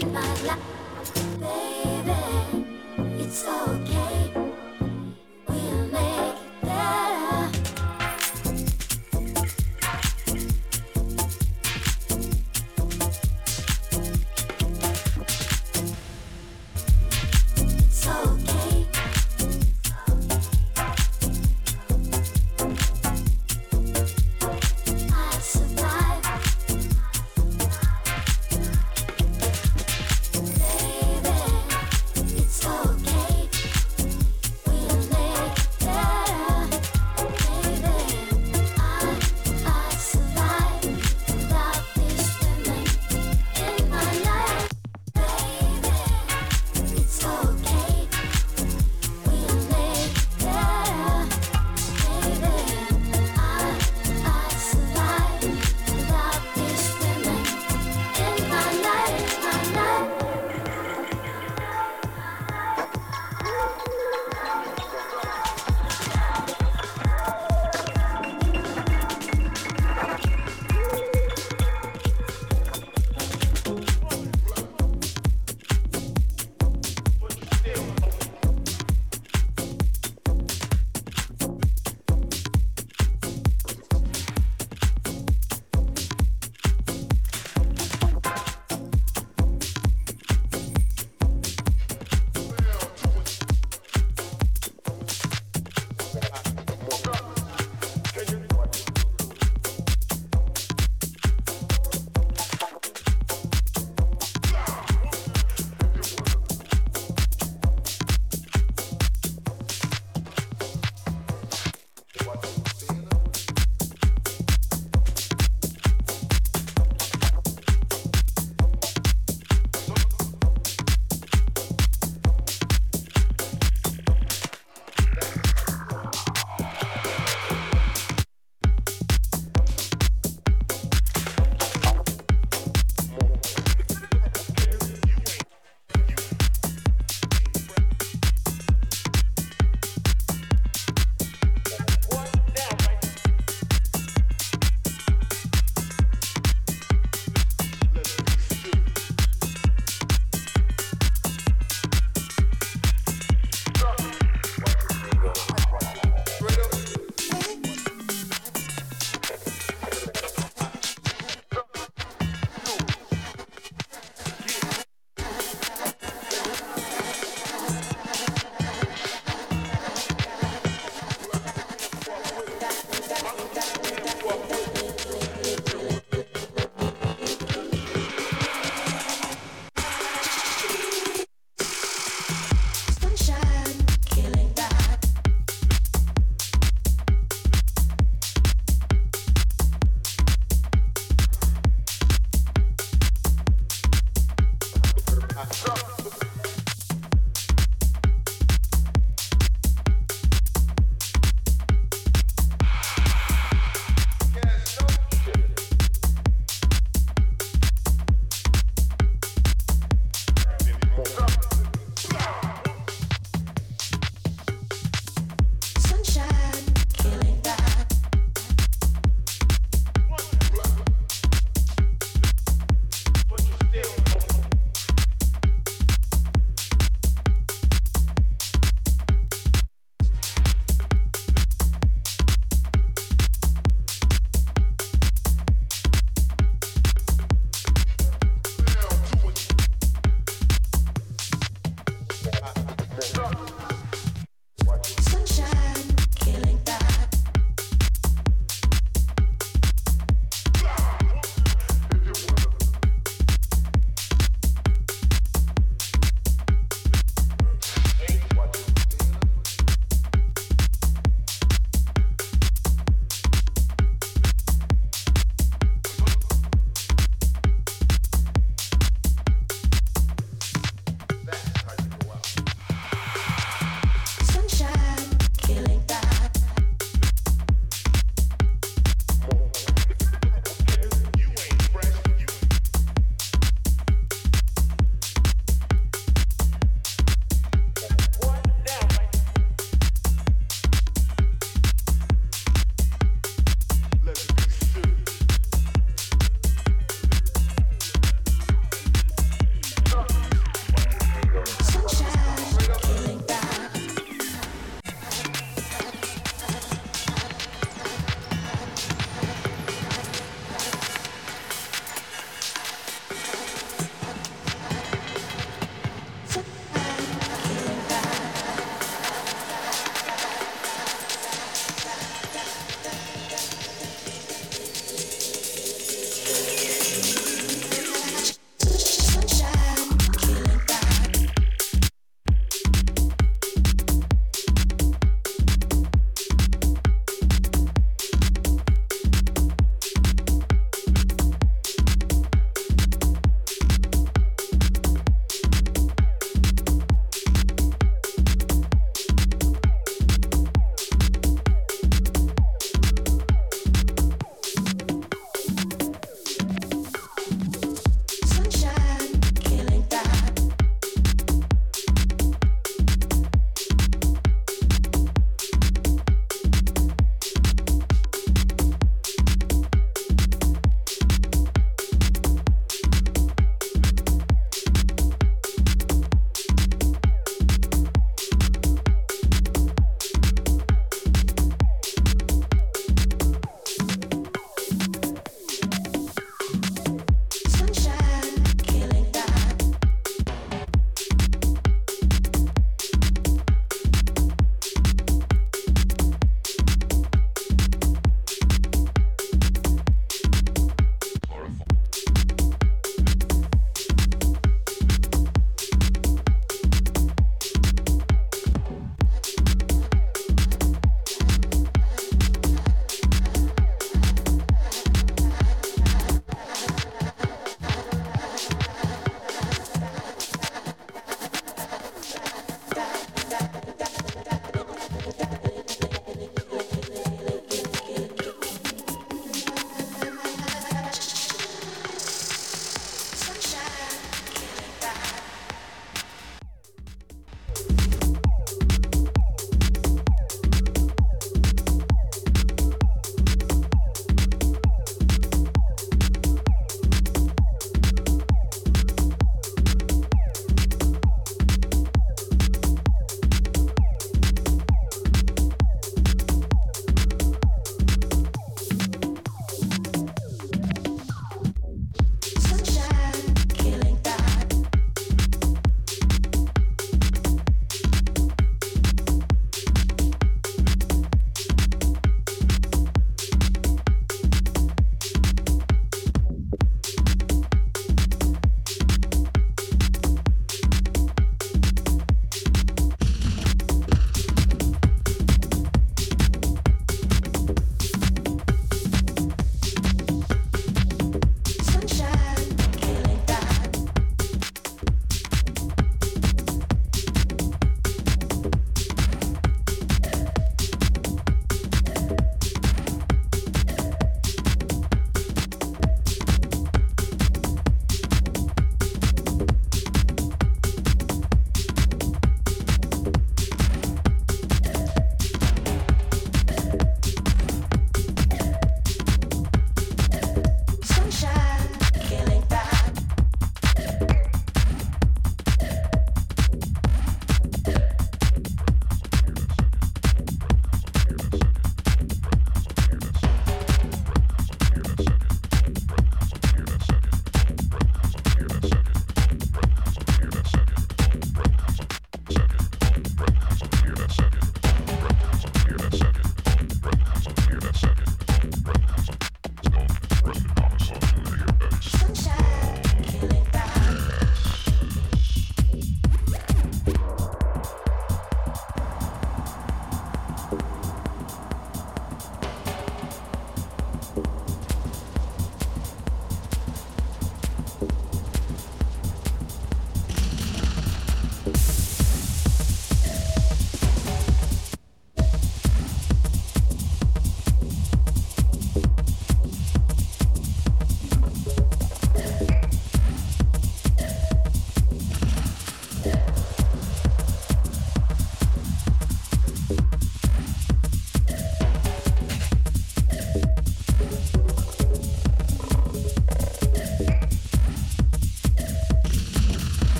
in my life, baby. It's okay.